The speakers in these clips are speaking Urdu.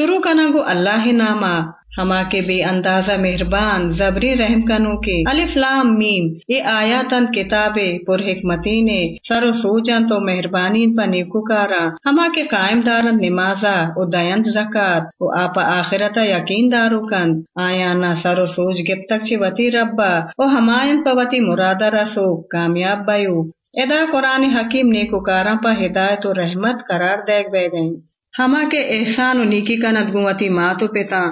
شروع کرنا گو اللہ نامہ، ہما کے بے اندازہ مہربان، زبری رحم کنو کے۔ الف لام میم یہ آیاتن، کتاب، پر حکمتی نے سر و سوچن تو مہربانی پا نیکوکارا ہما کے قائم دارن نمازا او دیند زکات، او آپا آخرتا یقین دارو کن۔ آیا نا سر و سوچ گپ تک چی وتی ربا، او ہمائن پا وتی مرادہ رسو، کامیاب بیو۔ ادا قرآن حکیم نیکوکاراں پا ہدایت و رحمت قرار دیکھ بے گئیں ہما کے احسان و نیکی کنت گوتی ماتو پتا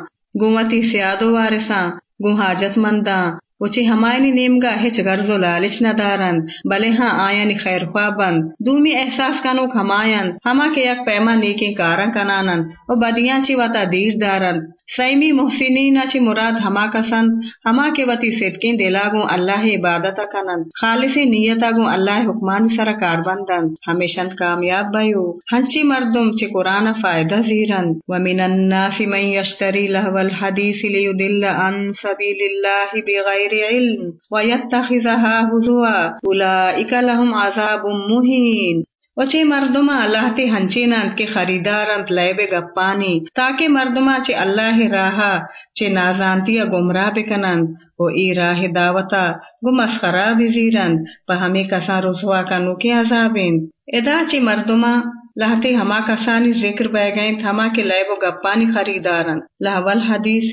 گوتی سیادو وارساں گو حاجت منداں وچی ہمائنی نیمگا ہچ غرض و لالچ نہ دارند بلے ہاں آئین خیر خواہ بند دومی احساس کنوک ہمائن ہما کے یک پیما نیکی کارن کنانن و بدیاں چی وطا دیر دارند۔ سیمی محسنین چی مراد ہما کسند ہما کے وتی صدقین دلاگوں اللہ عبادت کنند خالصی نیتا گوں اللہ حکمان سر کار بندند۔ ہمیشن کامیاب بیو، ہنچی مردم چی قرآن فائدہ زیرند۔ ومن الناس من یشتری لہو الحدیث لیدل عن سبیل اللہ بغیر علم ویتخذها ہزوا اولئک لهم عذاب مہین۔ وچے مردما اللہ تے ہنچینان کے خریدارانت لے گپانی تاکہ مردما چے اللہ راہا، چے نازانتیا گمراہ بکنند و ای راہ دعوتا گو مسخرا بزیرند پا ہمیں کسا رسوا کنو کے عذابین۔ ادا چے مردما لہتے ہما کسانی ذکر بہ گئیں، ہما کے لے گپانی خریدارند لہول حدیث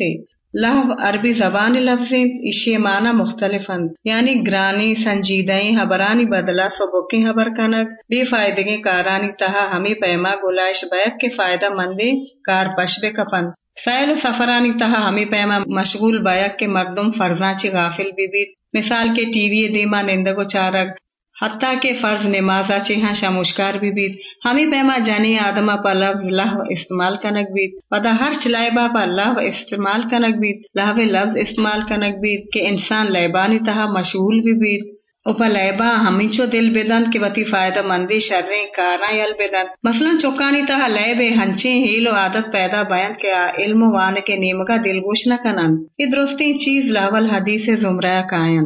لہو عربی زبان لفظ اشی معنی مختلف یعنی گرانی، سنجیدیں، حبرانی بدلا سبکی حبر کنک، بے فائدگی کارانی تہا ہمیں پیما، گلائش بیک کے فائدہ مندی کار پش بے کپن۔ سیل و سفرانی تہا ہمیں پیما، مشغول بیک کے مردم فرزاں چی غافل بھی بیت مثال کے ٹی وی، دیما نندگو چارک حتیٰ کہ فرض نمازا چیہاں شاموشکار بھی بیت ہمیں پیما جانی آدما پا لفظ لہو استعمال کنک بیت۔ پدا ہر چلائبا پا لہو استعمال کنک بیت، لہو لفظ استعمال کنک بیت کہ انسان لیبانی تہا مشغول بھی بیت۔ اوپا لیبا ہمیچو دل بدن کہ وتی فائدہ مندی شریں کارا یل بدن۔ مثلا چوکانی تہا لیبے ہنچیں ہیل و عادت پیدا بیان کے علم وان کے نیمگا دل گوش نہ کنن۔ یہ درستی چیز لاول حدیث زمرہ کائن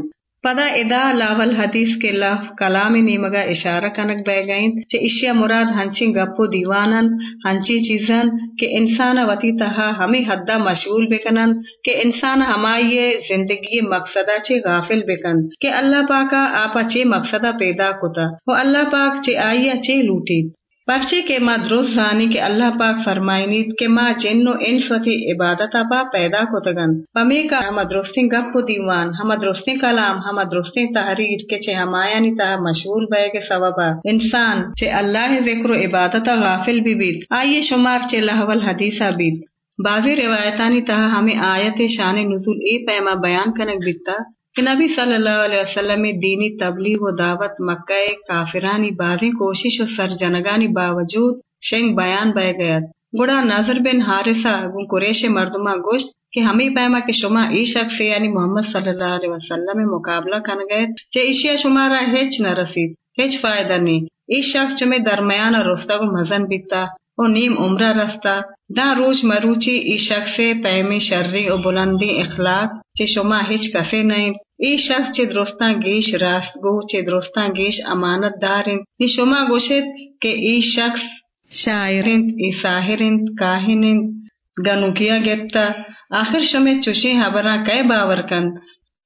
پدا ادا لاول حدیث کے لف کلام نیمگا اشارہ کنک بہ گئیں چے اشیا مراد ہنچی گپو دیوانن ہنچی چیزن کہ انسان وتی تہا ہمیں حدہ مشغول بکنن کہ انسان ہمائی زندگی مقصدہ چے غافل بکن کہ اللہ پاکا آپا چے مقصدہ پیدا کتا وہ اللہ پاک چے آئیا چے لوٹی پرچے کے ماں درست زانی کے اللہ پاک فرمائنید کے ماں جن و انس وتی عبادت پا پیدا کتگن۔ پمی کا ہم درستی گپ و دیوان، ہم درستی کلام، ہم درستی تحریر کے چے ہمایانی تا مشغول بے کے سببا انسان چے اللہ ذکر و عبادت غافل بھی بیت۔ آئیے شمار چے لہول حدیثہ بیت۔ بعضی روایتانی تہا ہمیں آیت شان نزول اے پیما بیان کنک بیتا کہ نبی صلی اللہ علیہ وسلم دینی تبلیغ و دعوت مکہ کافرانی بازی، کوشش و سرجنگانی باوجود شنگ بیان بہ گیا۔ گڑا نظر بن حارثہ گن قریش مردمہ گوشت کہ ہمیں پیما کہ شما ای شخص یعنی محمد صلی اللہ علیہ وسلم مقابلہ کن گئے چے اشیا شمارا ہیچ نہ رسید، ہیچ فائدہ نہیں ای شخص چمے درمیان رستہ کو مزن بیتا و نیم عمره رسته در روش مروچی ای شخص پیمی شرری و بلندی اخلاق چه شما هیچ کسی نہیں ای شخص چه درستان گیش راستگو چه درستان گیش امانت دارین. ای شما گوشید که ای شخص شاعرین ای ساحرین کاهنین. گنو کیا گتا آخر شما چوشی خبره که باور کند؟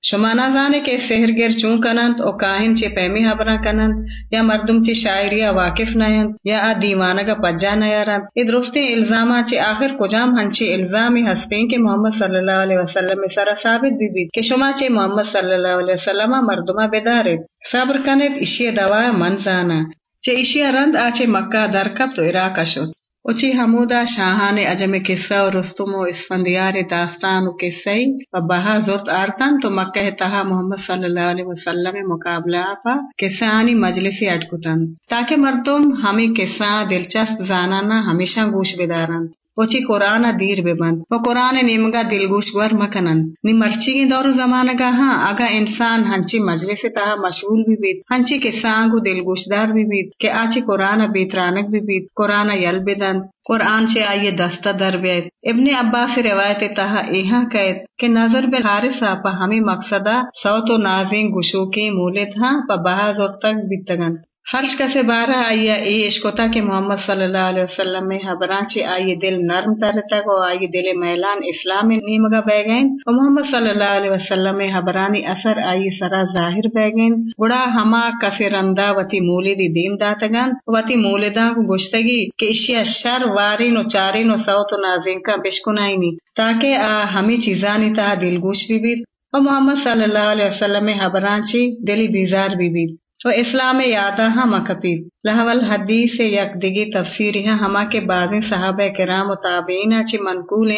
شما نہ جانے کے سہر گر چون کنند او کاہن چے پیمی حبرہ کنند، یا مردم چے شاعریہ واقف نیند، یا آ دیوانگا پجا نیارند. ای درستے الزامہ چے آخر کجام ہنچے الزامی ہستیں کہ محمد صلی اللہ علیہ وسلم سر ثابت بھی بھی کہ شما چے محمد صلی اللہ علیہ وسلم مردمہ بیدارت صبر کنت اشی دوا من زانا چے اشی رند آچے مکہ درکب تو عراق شد. اچھی حمودہ شاہان اجم قصہ و رستم و اسفندیار داستان و قصہ و بہا زرت آرتن تو مکہ تہا محمد صلی اللہ علیہ وسلم مقابلہ پا قصہ آنی مجلسی اٹکتن تاکہ مردم ہمیں قصہ دلچسپ زانانا ہمیشہ گوش بدارن وچی قرآن دیر ببند و قرآن نیمگا دلگوش ور مکنن نی مرچی دور زمانہ گا ہاں اگا انسان ہنچی مجلس تہا مشغول بھی بیت ہنچی کے سانگو دلگوش دار بھی بیت کہ آچی قرآن بیترانک بھی بیت قرآن یل بدن قرآن سے آئیے دستہ در بیت ابن عباس روایت تہا ایہاں قید کہ نظر بے حارثہ پا ہمیں مقصدہ سوت و نازیں گشو کے مولت ہاں پا بہاز اور تک بیتگن ہرش کا سے بارہ آئیا اے عشقتا کہ محمد صلی اللہ علیہ وسلم میں ہاں، حبرانچے آئیے دل نرم تر تک، اور آئیے دل میلان اسلام نیمگا بہ گئیں اور محمد صلی اللہ علیہ وسلم میں ہاں، حبرانی اثر آئی سرا ظاہر بہ گئیں گڑا ہما کفی رندا وتی مولی دین داتگان۔ وتی مولدا کو گشتگی کہ اشیا شر وارین و چارین و سوت و نازین کا بشکنائنی تاکہ آ ہمیں چیزانی تا دل گوش بھی بیت۔ اور محمد صلی اللہ علیہ وسلم میں ہاں، حبرانچی دلی بیزار بھی بیت۔ و اسلام یادا ہم کپید لہول حدیث یک دگی تفسیر ہے ہما کے بعض صحابہ کرام و تابعین اچھی منقول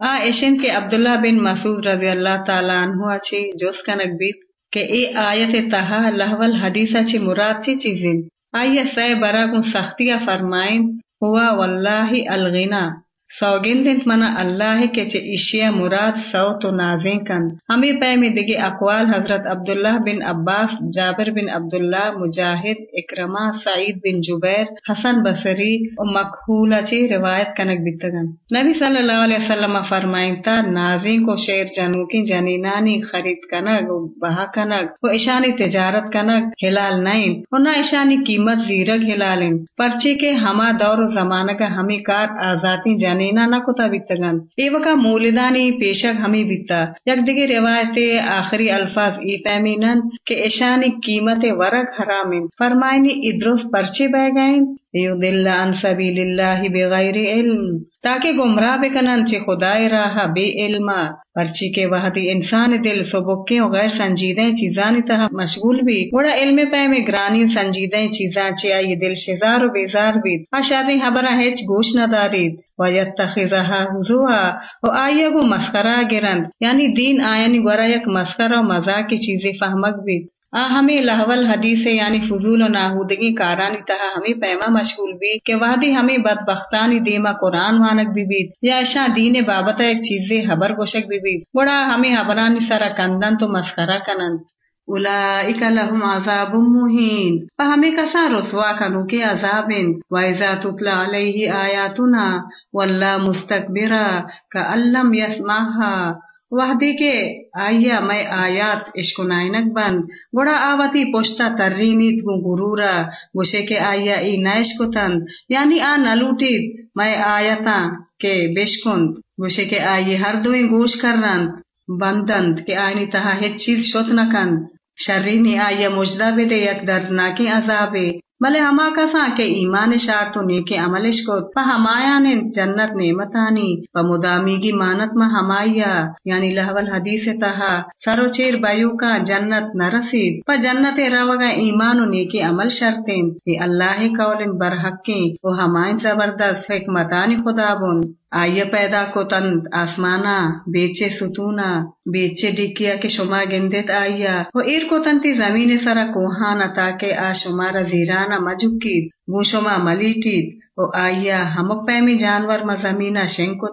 آ اشن کے عبداللہ بن مسعود رضی اللہ تعالیٰ عنہ اچھی جوس کنک بیت کہ اے آیت تہا لہول حدیث اچھی مراد چی چیزیں۔ آئیے سہ برا کو سختیاں فرمائیں۔ ہوا واللہ الغنا۔ سوگندن منا اللہ کے چے اشیا مراد سوت و نازیں کن۔ ہمیں پہ میں دگی اقوال حضرت عبداللہ بن عباس، جابر بن عبداللہ، مجاہد اکرما سعید بن جبیر، حسن بصری و مقبولہ چی روایت کنک بیتگن نبی صلی اللہ علیہ وسلم فرمائیں تا نازیں کو شیر جنو کی جنینانی خرید کنگ و بہا کنگ و اشانی تجارت کنگ ہلال نائن و نہ اشانی قیمت زیرگ ہلالن پرچے کے ہما دور و زمانہ کا ہمیں کار آزادی جانی نینا نہ کتا بیتگن ایوکا مولدانی پیشک ہمیں بیتا یک دیگی روایت آخری الفاظ ای پیمینن کہ اشانی قیمت ورق حرامن فرمائنی ادروس پرچے بہ گئیں ایو دل سبیل اللہ بغیر علم۔ تاکہ گمراہ بکنن چے خدای راہ بے علما پرچی کے وحدی انسان دل سبکیں و غیر سنجیدیں چیزانی تہا مشغول بھی۔ بڑا علم پہ میں گرانی سنجیدیں چیزاں چے آئی دل شزار و بیزار بھی آشادی حبرہ ہیچ گوش نہ دارید ویتخذها حضوها و آئیے گو مسخرہ گرند۔ یعنی دین آئینی گورا یک مسخرہ و مزاق کی چیزیں فہمک بھی آ، ہمیں لہول حدیث یعنی فضول و ناہودگی کارانی تہا ہمیں پیما مشغول بھی کہ وادی ہمیں بدبختانی دیما قرآن وانک بھی بیت یا اشا دین بابت ایک چیزیں حبر گوشک بھی بیت بڑا ہمیں حبرانی سارا کندن تو مسخرہ کنند اولئک لهم عذاب مهین پا ہمیں کسا رسوا کنو کے عذاب وائزا تتلا علیہ آیاتنا واللہ مستقبرا کا علم یسمعها وحدی کے آیا میں آیات عشق نائنک بند گوڑا آواتی پوشتا ترینیت گو گرورا، گوشے کے آیا ای نائش کتند یعنی آ نلوٹید میں آیتا کے بشکند، گوشے کے آئی ہر دوئی گوش کرند بندند کہ آئینی تہا ہیچ چیز شوت نکند شرینی آیا مجدہ بدے یک دردناکی عذابے بلے ہما کسا کے ایمان شار تو نیک عملش کو پا ہمایا نے جنت نعمتانی، پا مدامی گی مانت ما ہمایا یعنی لہول حدیث تہا، سرو چیر بیو کا جنت نہ رسید۔ پا جنت روگا ایمان و نیک عمل شرطیں یہ اللہ قول برحقیں وہ ہمائن زبردست حکمتانی خدا بن آئیے پیدا کو تند آسمانا، بیچے ستونا، بیچے ڈکیا کے شما گندت آئیا۔ وہ ایر کو تنتی زمین سرا کوہانا تاکہ آ شمارا زیرانا مجھکید گو شما ملیٹید او آئیا ہمک پیمی جانور ما زمینا شنکو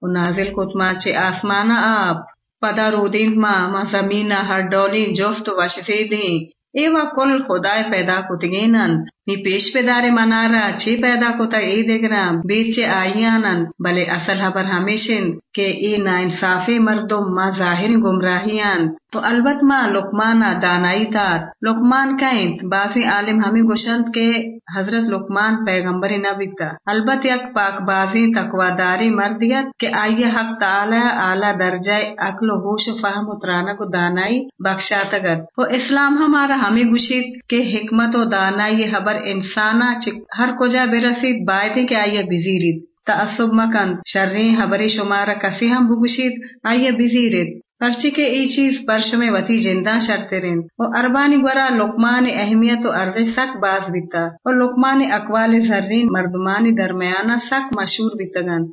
او نازل کت چے آسمانا آپ پدا رو دین ما ما زمینا ہر ڈولی جفت و وشتے دیں ایوا کل خدای پیدا کتگینن نی پیش پہ دارے منارا چی پیدا کوتا ای دگرام بیچے آئیانن بلے اصل حبر ہمیشن کہ ای نا انصافی مردم ما ظاہر گمراہیان تو البت ما لقمانا دانائی داد لقمان کائنت بازی عالم ہمیں گوشند کے حضرت لقمان پیغمبری نبیتا البت یک پاک بازی تقواداری مردیت کہ آئیے حق تعالی اعلی درجہ عقل و ہوش و فہم و ترانک و دانائی بخشاتگت و اسلام ہمارا ہمیں گوشید کہ حکمت و دانائی حبر انسانا ہر کجا برسید بائدے کہ آئیے بزیرید تعصب مکن شرری حبری شمارا کسی ہم بگوشید آئیے بزیرید پرچی کے ای چیز پرش میں وتی جندہ شرتے رین۔ اور اربانی گورا لقمان اہمیت و عرض سک باز بیتا۔ اور لقمان اقوال زرین مردمانی درمیانہ سک مشہور بیتگن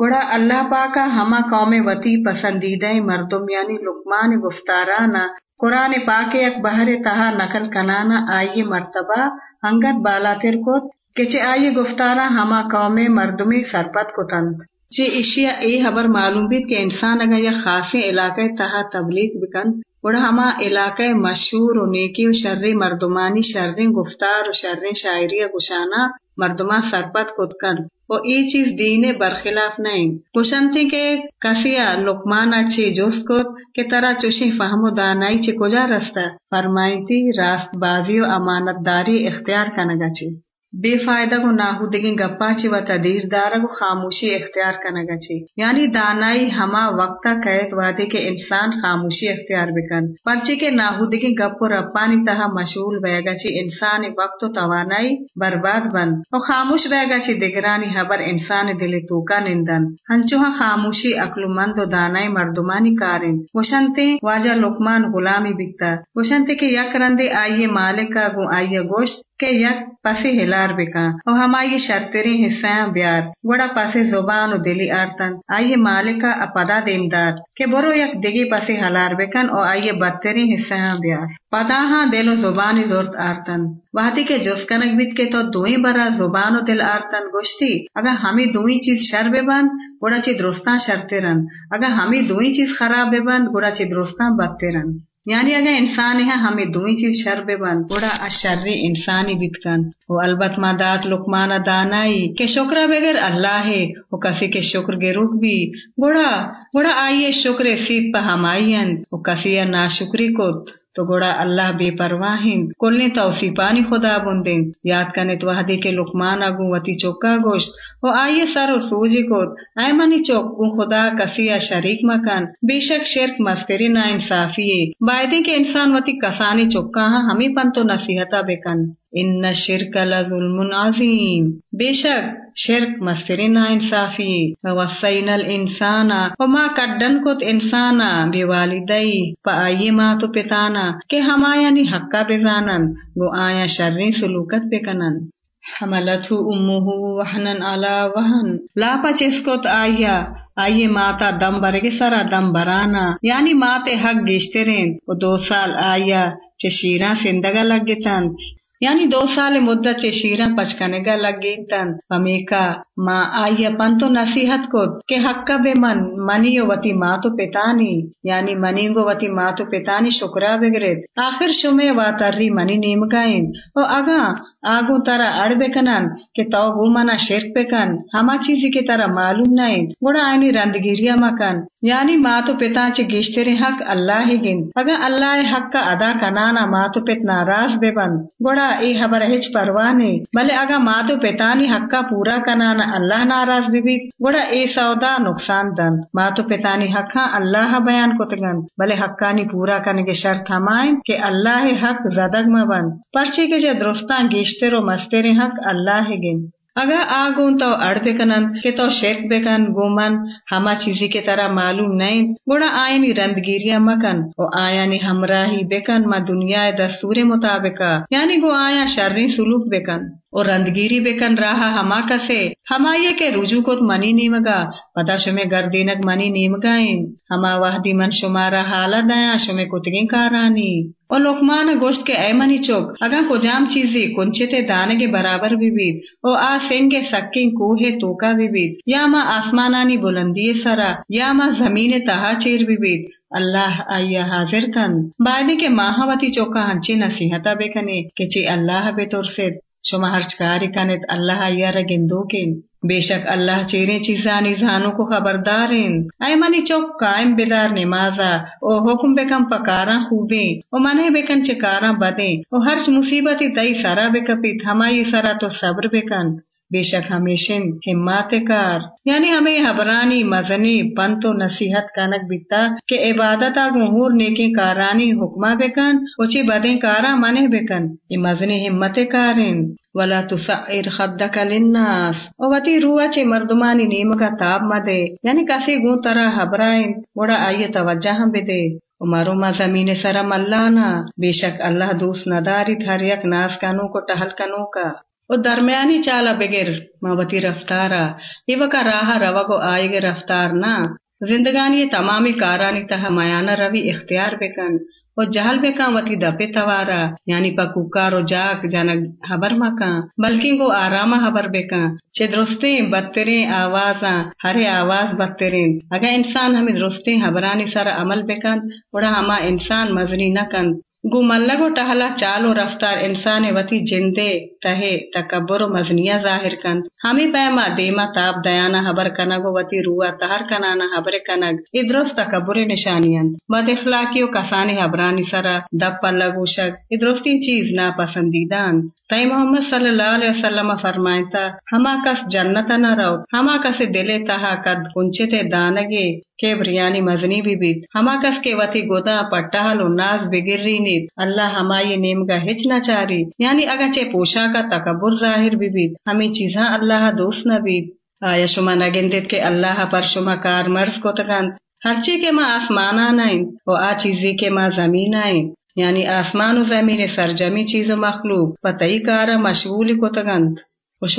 گوڑا اللہ پاکا ہما قوم وتی پسندیدہ مردم یعنی لقمان گفتارانا قرآن پاک اکبر تہا نقل کنانا آئیے مرتبہ ہنگت بالا تر کچے آئی آئیے گفتارا ہما قوم مردمی سرپت کو تند جی اشیا اے خبر معلوم بھی کہ انسان اگر یا خاصی علاقے تہا تبلیغ بکن اڑ ہما علاقے مشہور و نیکی و شرری مردمانی شرری گفتار و شرری شاعری گشانہ مردما سرپت کت کن۔ وہ ای چیز دین برخلاف نہیں کشنتی کے کسیا لکمان اچھی جوست کت کہ ترا چوشی فہم و دانائی چی کجا رستا؟ فرمائی تھی، راست بازی و امانت داری اختیار کنگا چی۔ بے فائدہ کو ناہودگی گپا چی و تدیر دارا کو خاموشی اختیار کنگا چی۔ یعنی دانائی ہما وقتا قید وادے کے انسان خاموشی اختیار بکن۔ پرچے کے ناہودگی گپ و رپانی تہا مشغول بیگا چی انسان وقت و توانائی برباد بن۔ و خاموش بیگا چی دگرانی حبر انسان دل توکا نندن۔ ہنچوہا خاموشی اکل مند و دانائی مردمانی کارن۔ وشنتے واجہ لکمان غلامی بکتا۔ وشنتے کے یک رندے آئیے مالک کا گو آئیے گوشت۔ کہ یک پسی ہلار بکا۔ اور ہمائی شرطری حصہ بیار۔ گوڑا پسی زبان و دلی آرتن۔ آئیے مالکا اپدا دیمدار۔ کہ برو یک دگی پسی ہلار بکن اور آئیے بدتری حصہ بیار۔ پدا ہاں دل و زبان زورت آرتن۔ وحدی کے جس کنک بیت کے تو دوئی برا زبان و دل آرتن گوشتی۔ اگر ہمیں دوئی چیز شر بے بند گوڑا چی درستان شرتے رن اگر ہمیں دوئی چیز خراب بے بند گوڑا چی درستان بدتے رن یعنی اگر انسان ہے ہمیں دوئی چیز شر بے بند بڑا اشر انسانی بتکن وہ البت دات لکمان دانائی، کہ شکر بغیر اللہ ہے، وہ کسی کے شکر کے رخ بھی۔ بڑا بڑا آئیے شکر سیت پہ ہمائین وہ کسی نا شکری کو تو گوڑا اللہ بے پرواہن کلنے توسی پانی خدا بندن یاد کنے تو وحدی کے لکمان اگو وتی چوکا گوشت۔ وہ آئیے سر و سوجی کو اے منی چوک گو خدا کسیا شریک مکان۔ بے شک شرک مسکری نا انصافی بائدے کے انسان وتی کسانی چوکا ہاں ہمیں پن تو نصیحتہ بے کن۔ ان شرک لظلم عظیم بے شک شرک مستری نا انصافی وسین الانسان وما کڈن کت انسانا بے والدئی پا آئیے ماں تو پتانا کہ ہما یعنی حقا بزانن. گو آیا شرری سلوکت بکنن. حملتhu امه وحنن علا وحن. لاپا چسکت آیا. آئیے ماتا دم برگے سرا دم برانا. یعنی ماتے حق گیشتے رین و دو سال آیا. چے شیران سندگا لگتن یعنی دو سال مدت چے شیران پچکنے گا لگین تن۔ پمیکا ما آئیا پنتو نصیحت کو کہ حقا بے من، منی و وتی ماں تو پتانی یعنی منی گو وتی ماں تو پتانی شکرا بگرد۔ آخر شمے و منی نیم گائن۔ او اگا آگو ترا اڑ بکنن کہ تو گو منا شرک بکن۔ ہما چیزی کے ترا معلوم نہیں گوڑا آئینی رندگیریا مکن یعنی ماں تو پتا چے گیشتری حق اللہ ہی گن۔ اگا اللہ حق کا ادا کنانا ماں تو پت ناراض بے بند گوڑا اے خبر ہچ پروانے بلے اگا ماں تو پتانی حق پورا کنانا اللہ ناراض بھی گوڑا اے سودا نقصان دن ماں تو پتانی حق اللہ بیان کتگن بلے حقانی پورا کرنے کے شرط ہمائیں کہ اللہ حق زدگ مبن پرچے کے جو درستان گیشتے رو مستے حق اللہ گن اگر آگون تو اڑ بکنن کہ تو شرک بکن گومن ہما چیزی کے طرح معلوم نہیں گوڑا آئینی رندگیریا مکن او آیا نی ہمراہی بکن ما دنیا دستور مطابقہ یعنی گو آیا شرری سلوک بکن اور رندگیری بکن رہا ہما کسے، ہما یہ کہ رجوع کو منی نیمگا پتا شمے گردینک منی نیمگائیں۔ ہما وحدی من شمارا حالت دیا شمے کتگیں کارانی۔ اور لقمان گوشت کے اے منی چوک اگا کو جام چیزی کنچتے دانے کے برابر بھی بیت او آ سنگ سکیں کوہ توکا بھی بیت یا ما آسمانانی بلندی سرا، یا ما زمین تہا چیر بھی بیت اللہ آیا حاضر کن۔ بعد کے ماہوتی چوکا ہنچی نصیحتا بے کنے، کہ چی اللہ بے ترسد شما ہرچکاری کنت اللہ یار گندوکن بے شک اللہ چیرے چیزانی زانو کو خبردارین۔ اے منی چوک قائم بیدار نمازا۔ او حکم بکم پکاراں خوبیں او منے بکن چکاراں بدیں او ہرچ مصیبتی تئی سارا بکپیت ہمائی سرا تو صبر بکن۔ بے شک ہمیشن ہمات کار۔ یعنی ہمیں حبرانی مزنی پنت و نصیحت کنک بیتا کہ عبادت گہور نیکی کارانی حکمہ بکن، اچھی بدیں کارا منے بکن۔ یہ مزنی ہمت کارن ولا تسعر خدک للناس۔ او وتی روح چے مردمانی نیم کا تاب مدے۔ یعنی کسی گون طرح حبرائن وڑا آئیے توجہ ہم بدے۔ مارو ما زمین سرم اللہ نا۔ بے شک اللہ دوست نداری تھر یک ناس کنو کو ٹہل کنو کا۔ وہ درمیانی چالا بغیر مابتی رفتارا یہ کا راہ آئے گے رفتار نہ زندگانی تمامی کارانی تہ میانا روی اختیار بکن وہ جہل بکن وتی دپے توارا یعنی پا کوکارو جاک جانا حبر مکان بلکہ گو آراما حبر بکن چھ درستیں بدترین آوازاں ہر آواز بدترین اگر انسان ہمیں درستیں حبرانی سر عمل بکن اڑا ہما انسان مزنی نہ کن گو ملگو ٹہلا چالو رفتار انسان وتی جندے تہے تکبر و مزنیا ظاہر کند ہمیں پیما دیما تاب دیانا حبر کنگ وتی روا تہر کنانا حبر کنگ۔ ادرس تکبر نشانیاں بد اخلاقی و کسانی حبرانی سرا دب پلگو شک۔ ادرستی چیز ناپسندیدان تئی محمد صلی اللہ علیہ وسلم فرمائتا، ہما کس جنت نہ رو ہما کس دلے تہا کد کنچتے دانگے۔ کے بریانی مزنی بھی بیت ہما کس کے وتی گودا پٹہل و ناز بگری نیت اللہ ہما یہ نیم کا ہچ نہ چاری یعنی اگرچہ پوشا کا تکبر ظاہر بھی بیت ہمیں چیزاں اللہ دوست نہ بیت آیا شما نگندت کے اللہ پر شما کار مرض کو تکان ہر چیز کے ماں آسمان آئیں و آ چیزی کے ماں زمین آئیں یعنی آسمان و زمین سرجمی چیز و مخلوق پتئی کارا مشغول کو تگند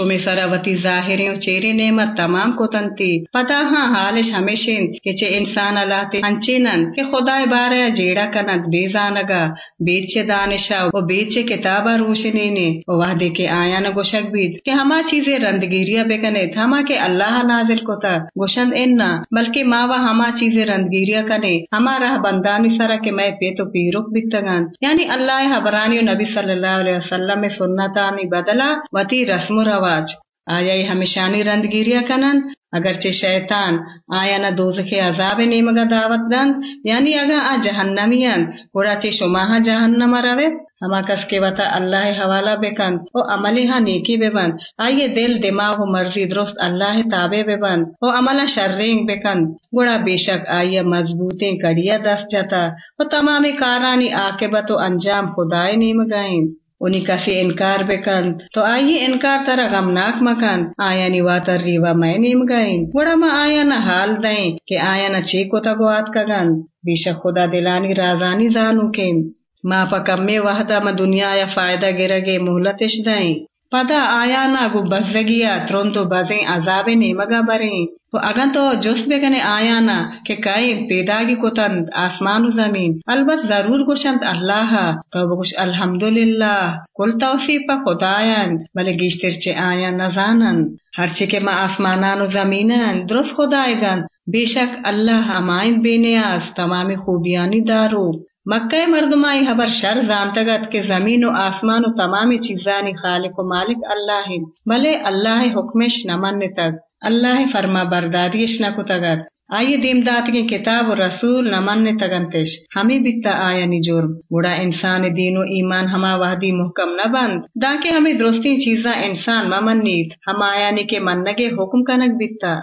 میں سراوتی ظاہریں چیری نعمت تمام کو تنتی۔ پتا ہاں حالش ہمیشن کہ چے انسان اللہ تے ہنچینن کہ خدا بارے جیڑا کنت بے زانگا بیچے دانشا و بیچے کتابا روشنی نے و وحدے کے آیا نہ گوشک بید کہ ہما چیزیں رندگیریا بکنے ہما کے اللہ نازل کو تا گوشند اننا بلکہ ماوا ہما چیزیں رندگیریا کنے۔ ہما راہ بندانی سرا کے میں پی تو پیروک بکتگان۔ یعنی اللہ حبرانی و نبی صلی اللہ علیہ وسلم میں سنتانی بدلا وتی رسم رواج آیا ہمیشانی رندگیریا کنن؟ اگرچہ شیطان آیا نہ دوز کے عذاب نیمگا دعوت دن یعنی اگا آ جہنمیان گوڑا چے شماہا جہنم رویت ہما کس کے وطا اللہ حوالہ بکن او عملی ہاں نیکی بے بند آئیے دل، دماغ و مرضی درست اللہ تابع بے بند او عملہ شررنگ بکن۔ گوڑا بے شک آئیے مضبوطیں کڑیا دست جاتا او تمامی کارانی آقبت و انجام خدای نیمگائیں۔ اونی کافی انکار بکند تو آئی انکار ترا غمناک مکان آیا نی واتر ریوا میں نیم گئیں گوڑا ما آیا نہ حال دیں کہ آیا نہ چی کو تگوات کگن بیشک خدا دلانی رازانی زانو کن ما پا میں وحدہ ما دنیا یا فائدہ گرگے محلتش دائیں پدہ آیا نا گو بس رگیا ترون تو بازیں عذاب نیمگا بریں و اگن تو جس بگنے آیا نا کہ کائی پیدا گی کتن آسمان و زمین البت ضرور گوشند اللہ تو بگوش الحمدللہ کل توفیق پا خدا آیاں بلے گیشتر چے آیا نزانن ہرچے کہ ما آسمانان و زمینن درست خدا آئیگن بے شک اللہ امائن بینے تمام خوبیانی دارو مکہ مردمائی حبر شر زانتگت کے زمین و آسمان و تمام چیزانی خالق و مالک اللہ بلے اللہ حکمش نمن تک اللہ فرما برداریش نہ کتگت۔ آئیے دیم دات کی کتاب و رسول نمن تگنتش ہمیں بتا آیا نی جرم۔ بڑا انسان دین و ایمان ہما وحدی محکم نہ بند۔ دا کہ ہمیں درستی چیزاں انسان ممن نیت ہم آیا نی کے منگے حکم کنک بتا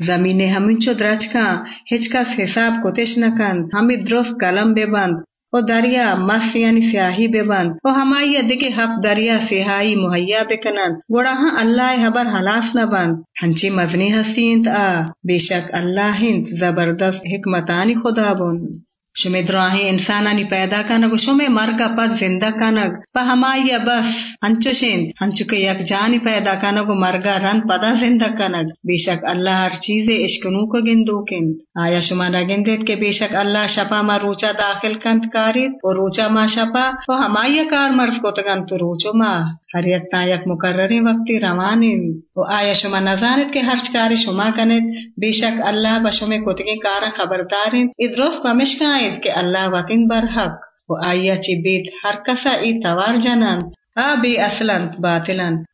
زمین ہمیں چو درچ کا ہچکا حساب کتش نہ کند ہمیں درست قلم بے بند او دریا مس یعنی سیاہی بے بند او ہمائی دیکھے حق دریا سیاہی مہیا بے کنند گوڑا ہاں اللہ حبر حلاس نہ بند ہنچی مزنی ہستینت آ. بے شک اللہ ہند زبردست حکمتانی خدا بند شمی دراہی انسانانی پیدا کنگ شمی مرگا پس زندہ کنگ پا ہمائی بس ہنچو شند ہنچو کے یک جانی پیدا کنگ مرگا رن پدا زندہ کنگ بے شک اللہ ہر چیز اشکنو کو گندو کند آیا شما نگندید کہ بے شک اللہ شپا ما روچا داخل کند کارید؟ و روچا ما شپا و ہمائی کار مرز کو تگن تو روچو ما۔ ہر یک تا یک مقرری وقتی روانین۔ و آیا شما نزانید کہ ہر چکاری شما کنید؟ بے شک اللہ بشمی کتگی کارا خبردارین۔ ادروس پمشکائیں کے اللہ وطن برحق و آیا چی بیت ہر کسا ای توار جنان، آ بے اصلن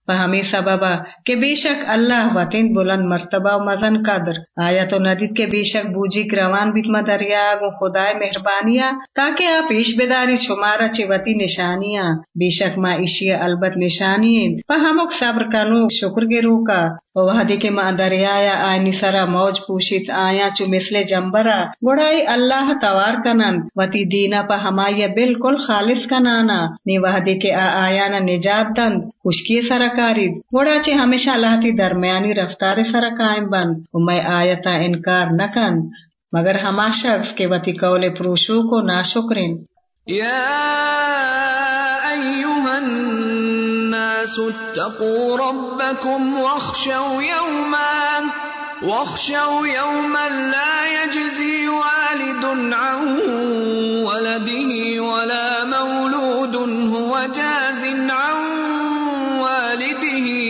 باطلن ہمیں سببا کہ بے شک اللہ وطن بلند مرتبہ و مزن قدر۔ آیا تو ندید کے بے شک بوجی گروان بیتما دریا گو خدای مہربانیا تاکہ آپ پیش بداری چمارا وطی نشانیاں۔ بے شک ما اشیا البت نشانی ہمک صبر کنو، شکر گرو کا۔ وحدی کے ماں دریا آئینی سرا موج پوشت آیا چو مثل جمبرا گڑائی اللہ توار کنن۔ وتی دینا پا ہمایا بالکل خالص کنانا۔ نی وحدی کے آیا نا نجات دن۔ خشکی سرا کارید گوڑا چے ہمیشہ اللہ تی درمیانی رفتار سرا قائم بند۔ و میں آیتا انکار نکن مگر ہما شخص کے وتی قول پروشو کو ناشکرین۔ یا ایوہ الناس اتقوا ربکم واخشوا یوما۔ واخشوا يوما لا يجزي والد عن ولده ولا مولود هو جاز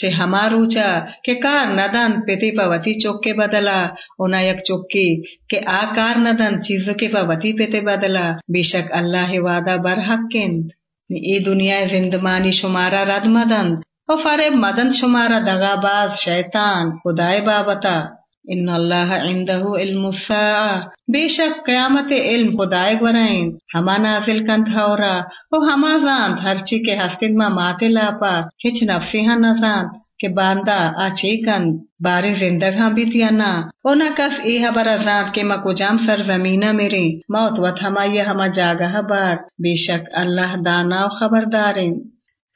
سے ہمارو چا کہ کار ندن پیتی پا وتی چوک کے بدلا اونا یک چوکی کہ آ کار ندن چیزوں کے پا وتی پیتے بدلا بے شک اللہ وعدہ برحق کند ای دنیا زندمانی شمارا رد مدن او فریب مدن شمارا دغا باز شیطان خدای بابتا ان اللہ عندہ علم الساعة. بے شک قیامت علم خدائے گورائیں ہما نازل کنت ہورا او ہما زانت ہر چی کے ہستن ما ماتے لاپا. ہچ نفسی ہاں نزانت کہ باندہ آ چی کند بارے زندگاں بیتیا نا. او نا کس ای حبر زانت کے ما کجام سر زمینہ میرے. موت وط ہما یہ ہما جاگہ بار. بے شک اللہ دانا و خبرداریں.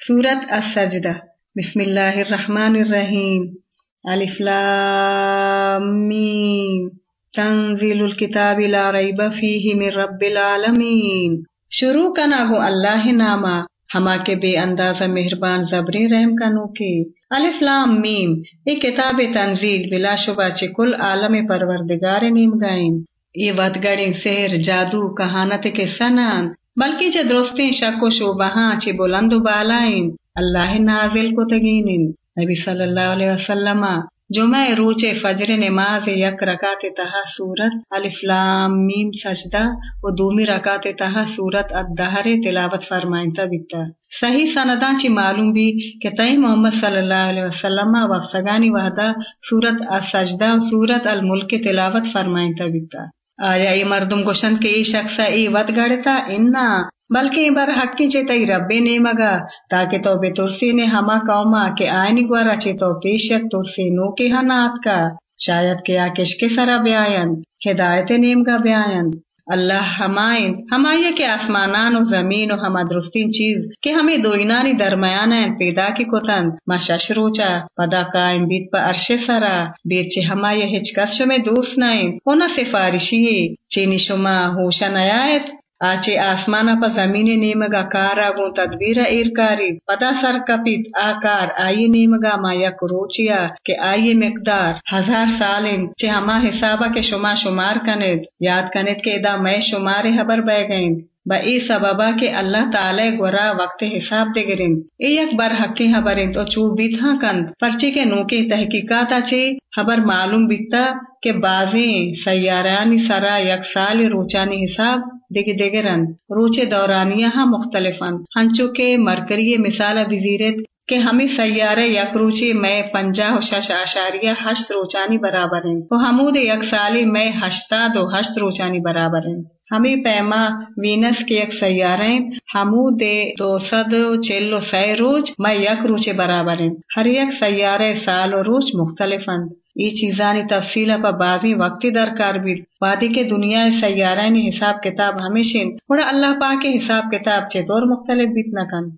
سورت السجدہ. بسم اللہ الرحمن الرحیم. الف لام میم تنزیل الكتاب لا ریب فیہ من رب العالمین شروع کنا گو اللہ ناما ہما کے بے اندازہ مہربان زبری رحم کنو کے الف لام میم ای کتاب تنزیل بلا شبہ چے کل عالم پروردگار نیم گائیں یہ ود گڑی سحر، جادو، کہانت کے سنان. بلکہ چے درستیں شک و شوبہاں چے بلند و بالائیں. اللہ نازل کو تگینن. نبی صلی اللہ علیہ وسلم جمعہ روچ فجر نماز یک رکات تہا سورت الفلام میم سجدہ و دومی رکات تہا سورت ادہر تلاوت فرمائنتا بیتا۔ صحیح سندان چی معلوم بھی کہ تئی محمد صلی اللہ علیہ وسلم وفسگانی وحدہ سورت السجدہ و سورت الملک تلاوت فرمائنتا بیتا۔ آیا ای مردم گوشن کے ای شخص ای ود گڑتا انا بلکہ بر حقی چے تئی ربے نے مگا، تاکہ تو بے ترسی نے ہما قوما کے آئینی گوارا چے پیشک ترسی نو کے ہنات کا۔ شاید کے آکش کے سرا بیائن ہدایت نیم کا بیائن اللہ ہمائن ہمائیے کے آسمانان و زمین و ہما درستین چیز، کہ ہمیں دوئنانی درمیان پیدا کی کتن۔ ما شش روچا پدا قائم بیت پا عرش سرا۔ بیت چے ہمائیے ہچ کس شمی دوست نائن ہونا سفارشی چینی شما ہوشا نیایت آچے آسمان پا زمین نیمگا کارا گو تدبیر ایرکاری پدا سر کپیت آکار آئی نیمگا ما یک روچیا کہ آئی مقدار ہزار سالن چے ہما حسابا کے شما شمار کنید یاد کنید کہ ادا میں شمار حبر بے گئیں با ای سببا کے اللہ تعالی گورا وقت حساب دے گرین ای یک بر حقی حبرین تو چو بیت ہاں کند پرچی کے نوکی تحقیقات آچے خبر معلوم بیتا کہ بازیں سیارانی سرا یک سال روچانی حساب دیگه دیگرن روچے دورانیہ ہاں مختلفن ہنچو کے مرکری مثال وزیرت کہ ہمیں سیارے یک روچی میں پنجا شش آشاریہ ہشت روچانی برابر ہیں۔ وہ حمود یک سالی میں ہشتا دو ہشت روچانی برابر ہیں۔ ہمیں پیما وینس کے یک سیارے حمود دو سد چلو سی روچ میں یک روچے برابر ہیں۔ ہر یک سیارے سال و روچ مختلف ہیں ای چیزانی تفصیل پا بازی وقتی درکار بھی وادی کے دنیا سیارانی حساب کتاب ہمیشن اور اللہ پاک کے حساب کتاب چے دور مختلف بیت نہ کن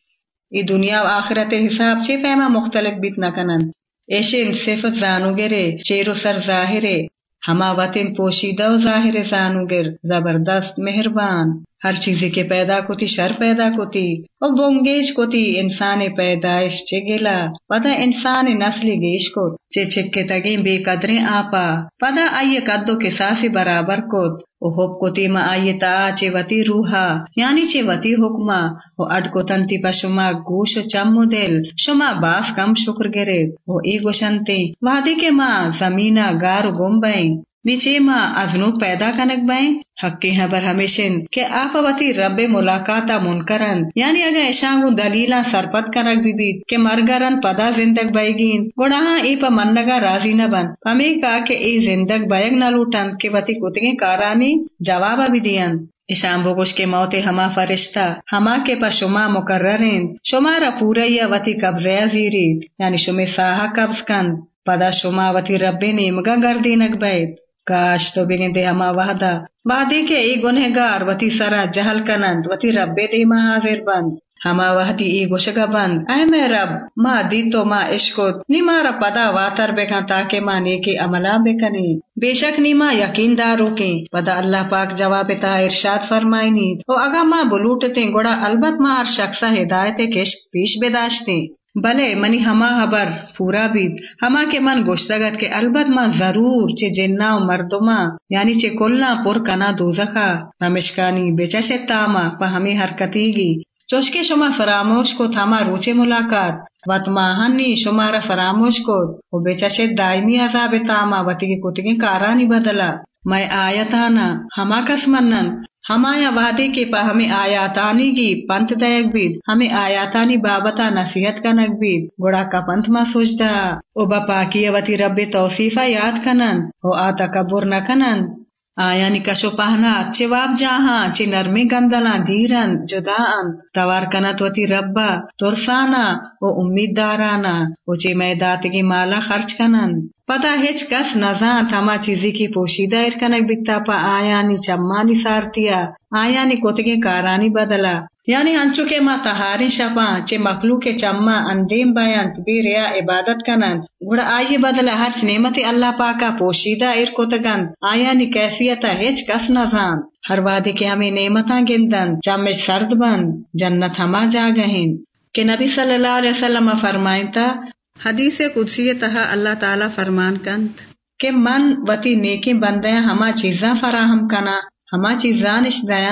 ای دنیا و آخرت حساب چے پیما مختلف بیت نہ کنن ایشن صفت زانو گرے چیر و سر ظاہرے ہما وطن پوشیدہ و ظاہر زانو گر زبردست مہربان ہر چیزی کے پیدا کوتی، شر پیدا کوتی۔ او بونگیش کوتی، انسان پیدائش چے گلا پدا انسان نسلی گیش کو چے چکے تگیں بے قدریں آپا۔ پدا آئیے قدو کے ساسی برابر کوت۔ او حب کوتی ما آئیے تا چے وتی روحا۔ یعنی چے وتی حکما۔ او اڈ کو تنتی پا شما گوش چمو دل۔ شما باس کم شکر گرے او ای گوشنتی وادی کے ماں زمینہ گارو گم بائیں نیچے ماں ازنو پیدا کنک بائیں۔ حقی حبر ہاں ہمیشن کہ آپ وتی رب ملاقاتا منکرن۔ یعنی اگر ایشانگو دلیلا سرپت کنک بھی بیت کہ مرگرن پدا زندگ بائیگین۔ گوڑا ہاں ای پا منگا راضی نہ بن۔ ہمیں کہا کہ ای زندگ بائیگ نہ لوٹن کہ وتی کتگیں کارانی جوابا بھی دین۔ ایشان بوگوش کے موت ہما فرشتہ، ہما کے پا شما مقررین۔ شما را پوریا وتی قبضہ زیرید یعنی شما ساہا قبض کن۔ پدا شما وتی رب نیمگا گردینک بیت کاش تو بگندے ہما وحدہ۔ وحدی کے ای گنہگار، وتی سرا جہل کنند، وتی رب دیما حاضر بند۔ ہما وحدی ای گوشگا بند۔ اے میں رب، ما دی تو ما عشقت نیمارا پدا واتر بکن تاکہ ما نیکی عملہ بکنی۔ بے شک نیما یقین دارو کے پدا اللہ پاک جواب تا ارشاد فرمائنی۔ او اگا ما بلوٹتے گوڑا البت ما ہر شخصا ہدایت کش پیش بداشتے بلے منی ہما حبر پورا بیت۔ ہما کے من گوشتگت کے البت ما ضرور چے جننا و مردما یعنی چے کلنا پر کنا دوزخا۔ نمشکانی بچش تاما پا ہمیں حرکتی گی۔ چوشکے شما فراموش کو تھاما روچے ملاقات۔ وط ماہنی شمارا فراموش کو و بچش دائمی عذاب تاما وطی کی کتگی کارانی بدلا۔ میں آیتانا، ہما کس منن؟ ہمایا وعدے کے پا ہمیں آیاتانی کی پنت دیگ بید ہمیں آیاتانی بابتا نصیحت کا نگ بید گوڑا کا پنت ما سوچتا، او با پاکی وتی رب توصیفہ یاد کنن، او آتا کبور نہ کنن۔ آیا نکشو پہنا، چے واب جاہاں، چے نرمی گندلا دیرن جدا انت توار کنت وتی ربا ترسانا، او امید دارانا، او چے میداتگی مالا خرچ کنن۔ پتا ہچ کس نزاں تھما چیزی کی پوشیدہ ارکنک بکتا پا آیانی چمانی سارتیا، آیانی کوتگی کارانی بدلا۔ یعنی انچو کے ما تہاری شپا چے مخلوق کے چما اندیم بیانت بھی ریا عبادت کنند۔ گوڑا آئی بدلا ہر نعمت اللہ پاکا پوشیدہ ارکوتگند آیانی کیفیتا ہچ کس نزان ہر وادی کے ہمیں نعمتاں گندن۔ چمش سرد بند جنت ہما جا گہن۔ کہ نبی صلی اللہ علیہ وسلم فرمائیں تا حدیث قدسی تہا اللہ تعالی فرمان کنت کہ من وتی نیکی بندیاں ہما چیزاں فراہم کنا، ہما چیزاں نش دیا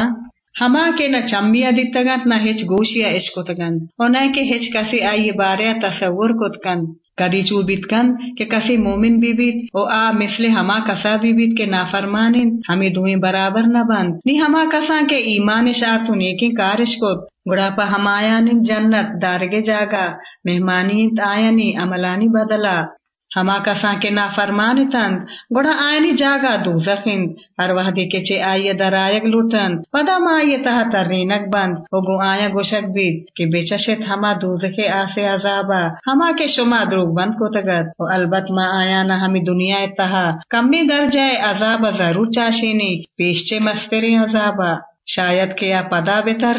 ہما کے نہ چمبیا دیتگت نہ ہچ گوشیا عشقتگن اور نہ کہ ہچ کسی آئیے بارے تصور کت کن کدی چو بیت کن کہ کسی مومن بھی بیت، او آ مثل ہما کسا بھی بیت کے نافرمانن ہمیں دوئیں برابر نہ بند نی ہما کسا کے ایمان شارتو نیکی کارش کو گڑا پا ہمایا جنت، دارگے جاگا مہمانی آیانی، عملانی بدلا۔ ہما کساں کے نا فرمان تند، گڑا آئنی جاگا دو زخند ہر وحدی کے چے آئیے درائگ لوٹن پدا ما آئیے تہا ترینک بند۔ او گو آیا گوشک بید کہ بیچشت ہما دوزخے آسے عذابا۔ ہما کے شما دروگ بند کو تگت۔ او البت ما آیا نا ہمی دنیا تہا۔ کمی در جائے عذاب ضرور چاشینی۔ پیشچے مستری عذابا۔ شاید کہ یا پدا بتر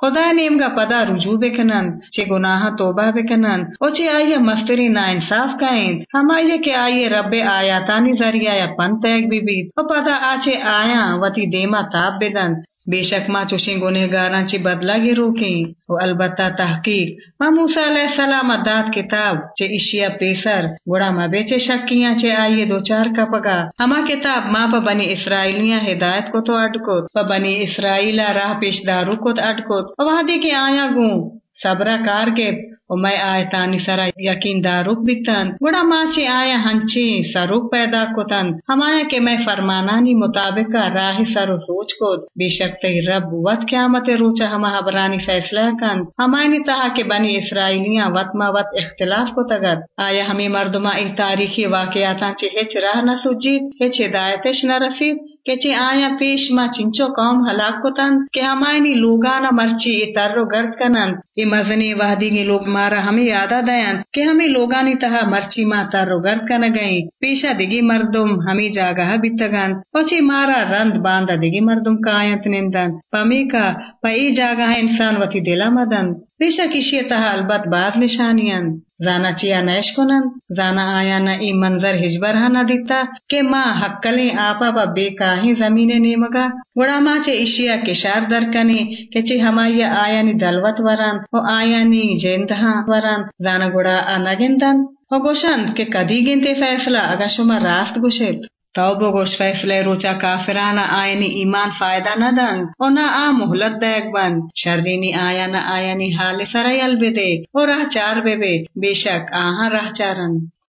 خدا نیم گا پدا رجوع بکنند چه گناہ توبہ بکنند او چه آئیے مستری نا انصاف کائیں۔ ہم آئیے کہ آئیے رب آیاتانی ذریعہ یا پن تیگ بھی بیت۔ او پدا آچے آیا وتی دیما تاب بدند بے شک ماں چوشیں گنہ گاراں چی بدلا گی روکیں۔ و البتہ تحقیق ماں موسیٰ علیہ السلام داد کتاب چے اشیا پیسر گوڑا ماں بیچے شکیاں چے آئیے دو چار کا پگا اما کتاب ماں پا بنی اسرائیلیاں ہدایت کو تو اٹکوت پا بنی اسرائیلہ راہ پیش دارو کو تو اٹکوت وہاں دیکھے آیا گوں۔ صبرہ کار کے او میں آئے تانی سرا یقین داروک بیتن گوڑا ماچے آیا ہنچی سروک پیدا کتن۔ ہمایا کہ میں فرمانانی مطابق راہ سر و سوچ کو بے شک تی رب وط قیامت روچا ہما حبرانی فیصلہ کن۔ ہمانی تہا کہ بنی اسرائیلیاں وط ما وط اختلاف کو تگت آیا ہمیں مردمہ ایک تاریخی واقعاتاں چے ہچ راہ نہ سجید ہچ ہدایتش نہ رسید کہ آیا پیش ما چنچو قوم ہلاک کتن؟ کہ ہمائنی لوگانا مرچی ای تر و گرد کنن۔ ای مزنی وحدی گی لوگ مارا ہمیں یادا دین کہ ہمیں لوگانی تہا مرچی ما تر و گرد کن گئیں۔ پیشا دگی مردم ہمیں جاگہ بیتگن۔ پچی مارا رند باندہ دگی مردم کایت نندن۔ پمی کا، پا ای جاگہ انسان وتی دلا مدن۔ پیشا کشی تہا البت بعد نشانیاں۔ زانا چیا نیش کنن؟ زانا آیا نہ ای منظر ہجبر ہا نہ دیتا کہ ماں حقلیں آپا با بے کاہیں زمینے نیمگا گڑا ماں چے اشیا کشار درکنے کہ چے ہمائی آیا نی دلوت وران او آیا نی جیندہاں وران۔ زانا گڑا آنا گندن۔ او گوشند کہ کدی گنتے فیصلہ اگا شما راست گوشت تو گوش فیصلے روچا کافرانہ آئینی ایمان فائدہ نہ دن۔ اور نہ آ محلت دیکھ بن۔ شرینی آیا نہ آیا نی حال سرائی البدے۔ اور راہ چار بے بے۔ بے شک آہاں راہ چارن۔